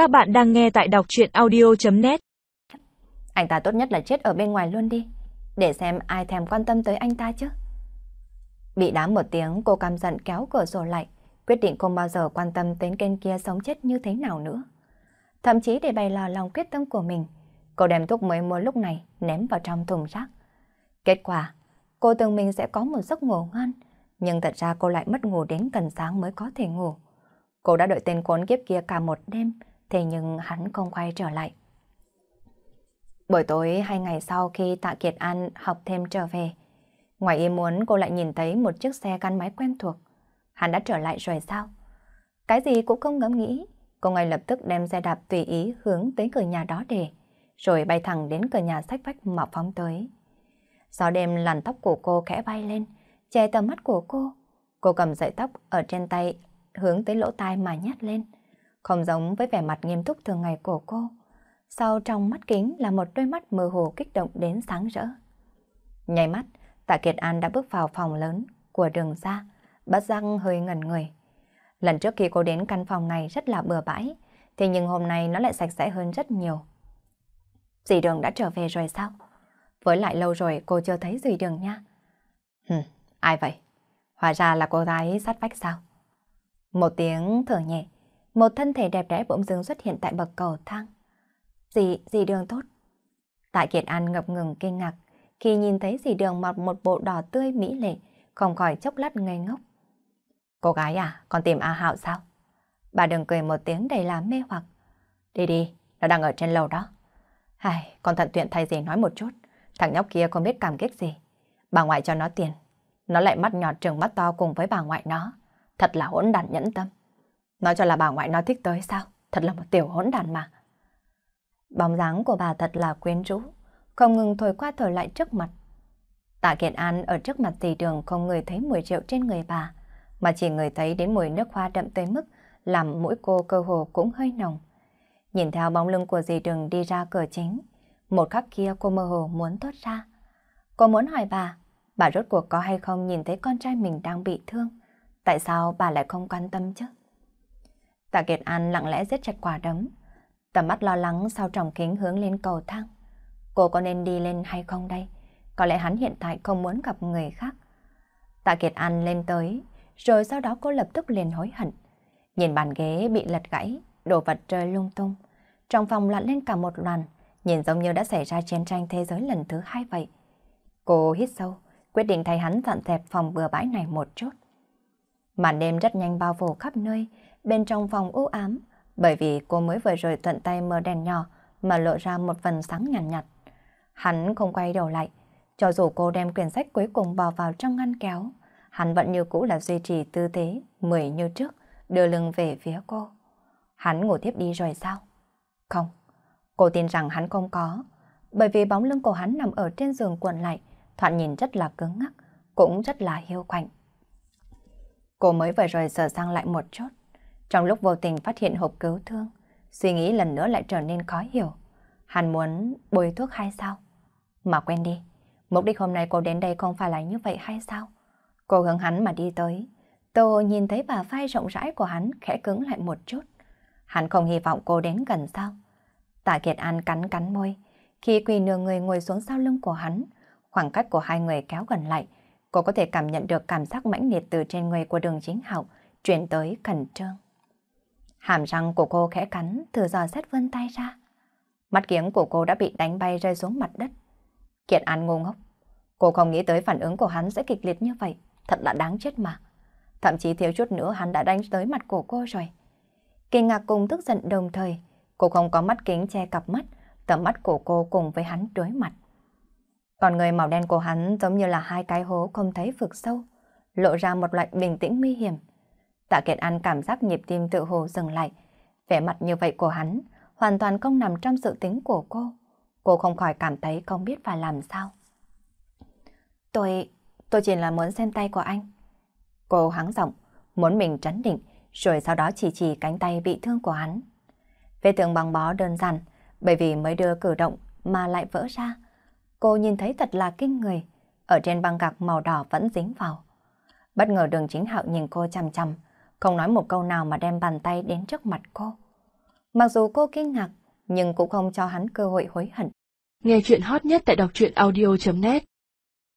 Các bạn đang nghe tại đọc chuyện audio.net Anh ta tốt nhất là chết ở bên ngoài luôn đi, để xem ai thèm quan tâm tới anh ta chứ. Bị đá một tiếng, cô căm giận kéo cửa sổ lại, quyết định không bao giờ quan tâm đến kênh kia sống chết như thế nào nữa. Thậm chí để bày lò lòng quyết tâm của mình, cô đem thuốc mới mua lúc này ném vào trong thùng rác. Kết quả, cô tưởng mình sẽ có một giấc ngủ ngon, nhưng thật ra cô lại mất ngủ đến gần sáng mới có thể ngủ. Cô đã đợi tên khốn kiếp kia cả một đêm, thế nhưng hắn không quay trở lại. Buổi tối hai ngày sau khi Tạ Kiệt An học thêm trở về, ngoài ý muốn cô lại nhìn thấy một chiếc xe gắn máy quen thuộc. Hắn đã trở lại rồi sao? Cái gì cũng không ngẫm nghĩ, cô ngay lập tức đem xe đạp tùy ý hướng tới cửa nhà đó để, rồi bay thẳng đến cửa nhà sách vách mà phóng tới. Gió đêm làn tóc của cô khẽ bay lên, che tầm mắt của cô. Cô cầm sợi tóc ở trên tay, hướng tới lỗ tai mà nhát lên. Không giống với vẻ mặt nghiêm túc thường ngày của cô. Sau trong mắt kính là một đôi mắt mơ hồ kích động đến sáng rỡ. Nhảy mắt, Tạ Kiệt An đã bước vào phòng lớn của đường ra, bắt răng hơi ngẩn người. Lần trước khi cô đến căn phòng này rất là bừa bãi, thì nhưng hôm nay nó lại sạch sẽ hơn rất nhiều. Dì đường đã trở về rồi sao? Với lại lâu rồi cô chưa thấy dì đường nha. Hừm, ai vậy? Hóa ra là cô gái sát vách sao? Một tiếng thở nhẹ, một thân thể đẹp đẽ bỗng dưng xuất hiện tại bậc cầu thang. Dì, dì đường tốt. Tại Kiệt An ngập ngừng kinh ngạc khi nhìn thấy dì đường mặc một bộ đỏ tươi mỹ lệ, không khỏi chốc lát ngây ngốc. Cô gái à, còn tìm A Hạo sao? Bà đừng cười một tiếng đầy là mê hoặc. Đi đi, nó đang ở trên lầu đó. Hài, con thận tuyện thay gì nói một chút. Thằng nhóc kia không biết cảm kích gì. Bà ngoại cho nó tiền. Nó lại mắt nhọt trừng mắt to cùng với bà ngoại nó. Thật là hỗn đản nhẫn tâm. Nói cho là bà ngoại nó thích tới sao? Thật là một tiểu hỗn đàn mà. Bóng dáng của bà thật là quyến rũ, không ngừng thổi qua thổi lại trước mặt. Tạ kiện An ở trước mặt dì đường không người thấy mùi rượu trên người bà, mà chỉ người thấy đến mùi nước hoa đậm tới mức làm mũi cô cơ hồ cũng hơi nồng. Nhìn theo bóng lưng của dì đường đi ra cửa chính, một khắc kia cô mơ hồ muốn thoát ra. Cô muốn hỏi bà, bà rốt cuộc có hay không nhìn thấy con trai mình đang bị thương? Tại sao bà lại không quan tâm chứ? Tạ Kiệt An lặng lẽ giết chặt quả đấm, tầm mắt lo lắng sau tròng kính hướng lên cầu thang. Cô có nên đi lên hay không đây? Có lẽ hắn hiện tại không muốn gặp người khác. Tạ Kiệt An lên tới, rồi sau đó cô lập tức liền hối hận. Nhìn bàn ghế bị lật gãy, đồ vật rơi lung tung. Trong phòng loạn lên cả một đoàn. nhìn giống như đã xảy ra chiến tranh thế giới lần thứ hai vậy. Cô hít sâu, quyết định thay hắn dọn dẹp phòng bừa bãi này một chút. Màn đêm rất nhanh bao phủ khắp nơi, bên trong phòng u ám, bởi vì cô mới vừa rồi thuận tay mở đèn nhỏ mà lộ ra một phần sáng nhàn nhạt, nhạt. Hắn không quay đầu lại, cho dù cô đem quyển sách cuối cùng bỏ vào trong ngăn kéo, hắn vẫn như cũ là duy trì tư thế mười như trước, đưa lưng về phía cô. Hắn ngủ tiếp đi rồi sao? Không, cô tin rằng hắn không có, bởi vì bóng lưng của hắn nằm ở trên giường cuộn lại, thoạt nhìn rất là cứng ngắc, cũng rất là hiu quạnh. Cô mới vừa rồi sờ sang lại một chút, trong lúc vô tình phát hiện hộp cứu thương, suy nghĩ lần nữa lại trở nên khó hiểu. Hắn muốn bôi thuốc hay sao? Mà quên đi, mục đích hôm nay cô đến đây không phải là như vậy hay sao? Cô hướng hắn mà đi tới. Tô nhìn thấy bà vai rộng rãi của hắn khẽ cứng lại một chút. Hắn không hy vọng cô đến gần sao? Tạ Kiệt An cắn cắn môi. Khi quỳ nửa người ngồi xuống sau lưng của hắn, khoảng cách của hai người kéo gần lại, cô có thể cảm nhận được cảm giác mãnh liệt từ trên người của đường chính hậu chuyển tới khẩn trương. Hàm răng của cô khẽ cắn, thử dò xét vươn tay ra. Mắt kiếng của cô đã bị đánh bay rơi xuống mặt đất. Kiệt An ngu ngốc. Cô không nghĩ tới phản ứng của hắn sẽ kịch liệt như vậy. Thật là đáng chết mà. Thậm chí thiếu chút nữa hắn đã đánh tới mặt của cô rồi. Kinh ngạc cùng tức giận đồng thời. Cô không có mắt kính che cặp mắt. Tầm mắt của cô cùng với hắn đối mặt. Còn người màu đen của hắn giống như là hai cái hố không thấy vực sâu. Lộ ra một loại bình tĩnh nguy hiểm. Tạ Kiệt An cảm giác nhịp tim tự hồ dừng lại. Vẻ mặt như vậy của hắn hoàn toàn không nằm trong sự tính của cô. Cô không khỏi cảm thấy không biết phải làm sao. Tôi... tôi chỉ là muốn xem tay của anh. Cô hắng giọng, muốn mình trấn định, rồi sau đó chỉ chỉ cánh tay bị thương của hắn. Vết thương bằng bó đơn giản, bởi vì mới đưa cử động mà lại vỡ ra. Cô nhìn thấy thật là kinh người, ở trên băng gạc màu đỏ vẫn dính vào. Bất ngờ đường chính hạo nhìn cô chằm chằm, không nói một câu nào mà đem bàn tay đến trước mặt cô. Mặc dù cô kinh ngạc, nhưng cũng không cho hắn cơ hội hối hận. Nghe chuyện hot nhất tại đọc truyện audio.net